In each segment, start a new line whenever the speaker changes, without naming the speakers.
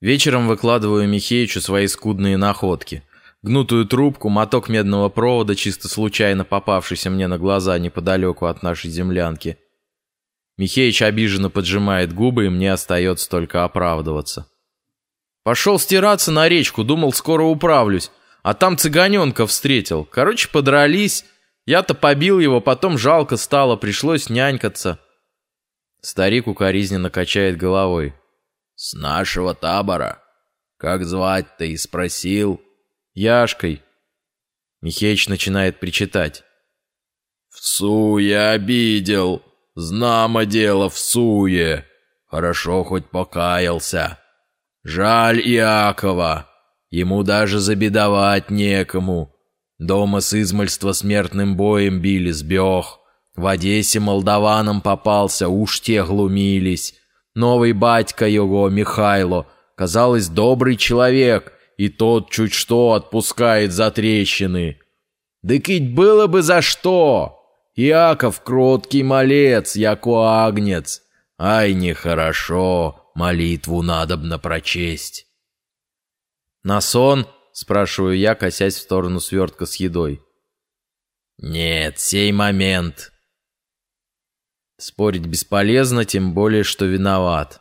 Вечером выкладываю Михеичу свои скудные находки. Гнутую трубку, моток медного провода, чисто случайно попавшийся мне на глаза неподалеку от нашей землянки. Михеич обиженно поджимает губы, и мне остается только оправдываться. Пошел стираться на речку, думал, скоро управлюсь. А там цыганенка встретил. Короче, подрались. Я-то побил его, потом жалко стало, пришлось нянькаться. Старик укоризненно качает головой.
«С нашего табора. Как звать-то и спросил?»
«Яшкой». Михеич начинает причитать.
«В суе обидел. Знамо дело в суе. Хорошо хоть покаялся. Жаль Иакова. Ему даже забедовать некому. Дома с измальства смертным боем били, сбег. В Одессе молдаванам попался, уж те глумились. Новый батька его, Михайло, казалось, добрый человек, и тот чуть что отпускает за трещины. Да кить было бы за что! Иаков кроткий малец, яко агнец. Ай, нехорошо, молитву надобно прочесть.
«На сон?» — спрашиваю я, косясь в сторону свертка с едой.
«Нет, сей момент»,
Спорить бесполезно, тем более, что виноват.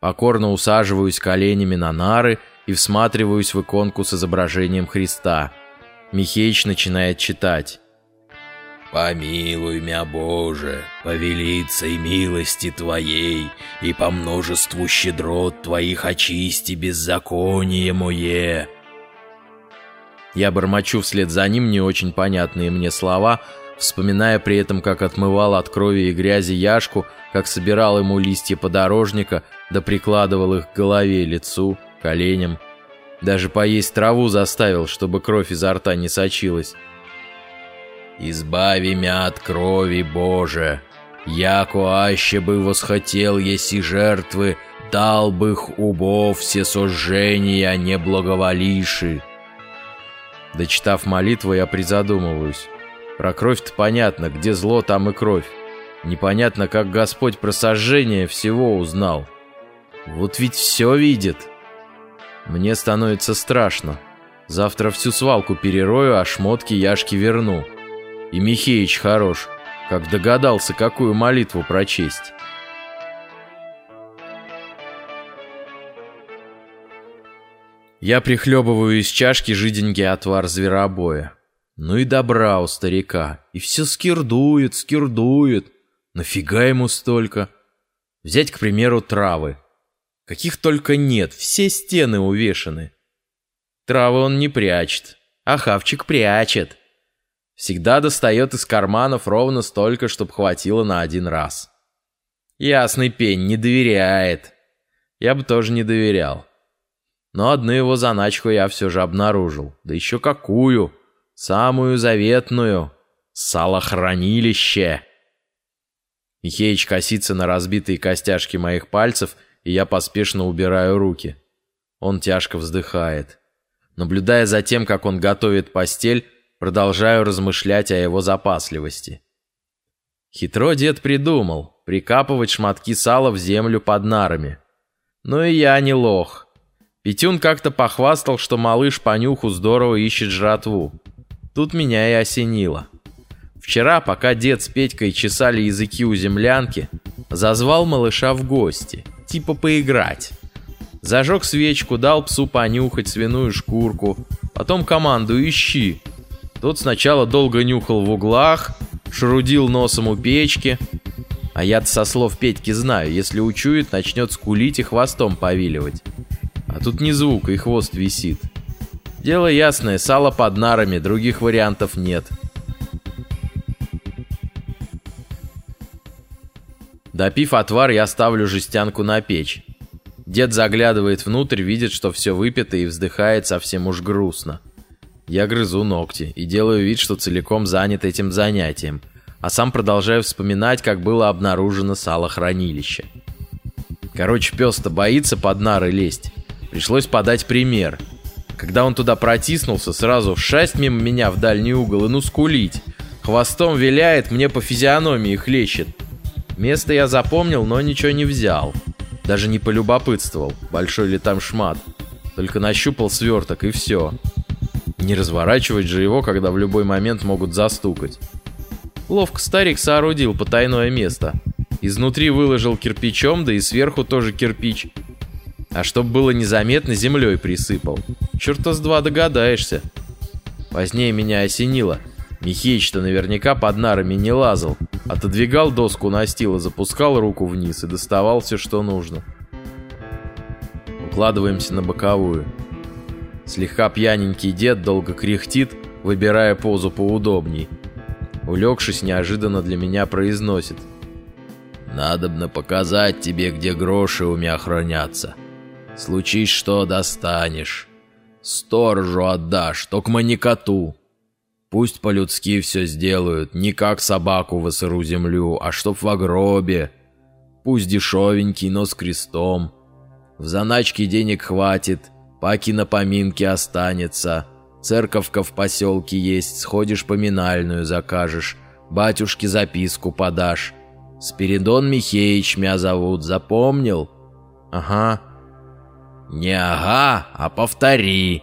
Покорно усаживаюсь коленями на нары и всматриваюсь в иконку с изображением Христа. Михеич начинает читать.
«Помилуй мя, Боже, по велицей милости Твоей, и по множеству щедрот Твоих очисти беззаконие мое».
Я бормочу вслед за ним не очень понятные мне слова, вспоминая при этом, как отмывал от крови и грязи Яшку, как собирал ему листья подорожника, да прикладывал их к голове, лицу, коленям. Даже поесть траву заставил, чтобы кровь изо рта не сочилась.
«Избави мя от крови, Боже! Яко аще бы восхотел еси жертвы, дал бы их убов все сожжения не благоволиши!»
Дочитав молитву, я призадумываюсь. Про кровь-то понятно, где зло, там и кровь. Непонятно, как Господь про сожжение всего узнал. Вот ведь все видит. Мне становится страшно. Завтра всю свалку перерою, а шмотки Яшки верну. И Михеич хорош, как догадался, какую молитву прочесть. Я прихлебываю из чашки жиденький отвар зверобоя. Ну и добра у старика. И все скирдует, скирдует. Нафига ему столько? Взять, к примеру, травы. Каких только нет, все стены увешаны. Травы он не прячет, а хавчик прячет. Всегда достает из карманов ровно столько, чтобы хватило на один раз. Ясный пень не доверяет. Я бы тоже не доверял. Но одну его заначку я все же обнаружил. Да еще какую! Самую заветную. Салохранилище. Михеич косится на разбитые костяшки моих пальцев, и я поспешно убираю руки. Он тяжко вздыхает. Наблюдая за тем, как он готовит постель, продолжаю размышлять о его запасливости. Хитро дед придумал прикапывать шматки сала в землю под нарами. Но и я не лох. Петюн как-то похвастал, что малыш по нюху здорово ищет жратву. Тут меня и осенило. Вчера, пока дед с Петькой чесали языки у землянки, зазвал малыша в гости, типа поиграть. Зажег свечку, дал псу понюхать свиную шкурку, потом команду «Ищи». Тот сначала долго нюхал в углах, шрудил носом у печки. А я-то со слов Петьки знаю, если учует, начнет скулить и хвостом повиливать. А тут не звук, и хвост висит. Дело ясное, сало под нарами, других вариантов нет. Допив отвар, я ставлю жестянку на печь. Дед заглядывает внутрь, видит, что все выпито и вздыхает совсем уж грустно. Я грызу ногти и делаю вид, что целиком занят этим занятием, а сам продолжаю вспоминать, как было обнаружено салохранилище. Короче, пес-то боится под нары лезть. Пришлось подать пример – когда он туда протиснулся, сразу шасть мимо меня в дальний угол и ну скулить. Хвостом виляет, мне по физиономии хлещет. Место я запомнил, но ничего не взял. Даже не полюбопытствовал, большой ли там шмат. Только нащупал сверток и все. Не разворачивать же его, когда в любой момент могут застукать. Ловко старик соорудил потайное место. Изнутри выложил кирпичом, да и сверху тоже кирпич. А чтоб было незаметно, землей присыпал. Черта с два догадаешься. Позднее меня осенило. Михеич-то наверняка под нарами не лазал. Отодвигал доску настила, запускал руку вниз и доставал все, что нужно. Укладываемся на боковую. Слегка пьяненький дед долго кряхтит, выбирая позу поудобней. Улегшись, неожиданно для меня произносит.
«Надобно показать тебе, где гроши у меня хранятся. Случись что, достанешь. Сторожу отдашь, только не коту. Пусть по-людски все сделают, не как собаку в сыру землю, а чтоб в гробе. Пусть дешевенький, но с крестом. В заначке денег хватит, паки на поминки останется. Церковка в поселке есть, сходишь поминальную закажешь, батюшке записку подашь. Спиридон Михеич меня зовут, запомнил?
Ага.
Не ага, а повтори.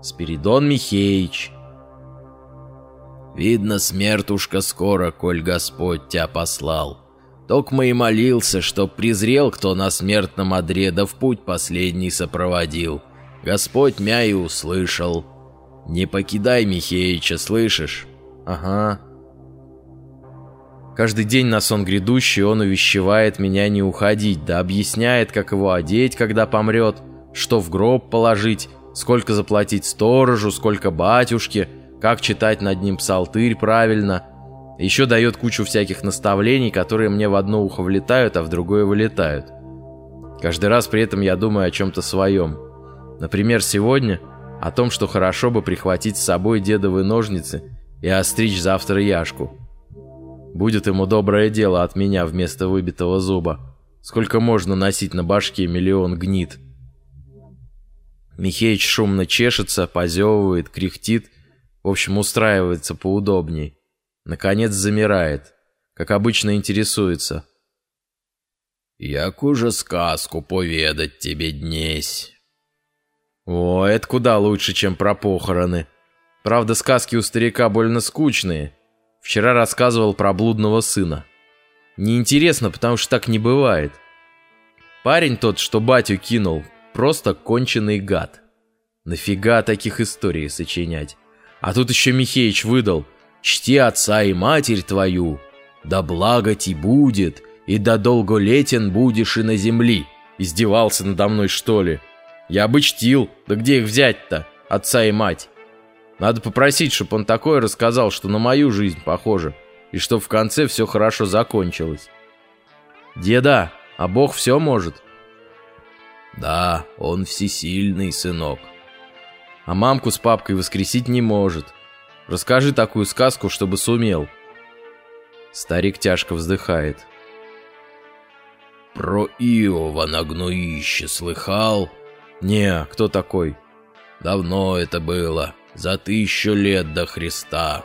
Спиридон Михеич.
Видно, смертушка скоро, коль Господь тебя послал. Токмо и молился, чтоб презрел кто на смертном одре, да в путь последний сопроводил. Господь мя и услышал. Не покидай Михеича, слышишь?
Ага. Каждый день на сон грядущий он увещевает меня не уходить, да объясняет, как его одеть, когда помрет, что в гроб положить, сколько заплатить сторожу, сколько батюшке, как читать над ним псалтырь правильно. Еще дает кучу всяких наставлений, которые мне в одно ухо влетают, а в другое вылетают. Каждый раз при этом я думаю о чем-то своем. Например, сегодня о том, что хорошо бы прихватить с собой дедовые ножницы и остричь завтра Яшку. Будет ему доброе дело от меня вместо выбитого зуба. Сколько можно носить на башке миллион гнит. Михеич шумно чешется, позевывает, кряхтит, в общем, устраивается поудобней. Наконец замирает, как обычно интересуется.
«Яку же сказку поведать тебе днесь?»
О, это куда лучше, чем про похороны. Правда, сказки у старика больно скучные. Вчера рассказывал про блудного сына. Неинтересно, потому что так не бывает. Парень тот, что батю кинул, просто конченый гад. Нафига таких историй сочинять? А тут еще Михеич выдал «Чти отца и матерь твою, да благо ти будет, и да долголетен будешь и на земли». Издевался надо мной, что ли? Я бы чтил, да где их взять-то, отца и мать? Надо попросить, чтобы он такое рассказал, что на мою жизнь похоже, и что в конце все хорошо закончилось. Деда, а Бог все может?
Да, он всесильный, сынок.
А мамку с папкой воскресить не может. Расскажи такую сказку, чтобы сумел. Старик тяжко вздыхает.
Про Иова на гноище слыхал?
«Не, кто такой?»
«Давно это было, за тысячу лет до Христа.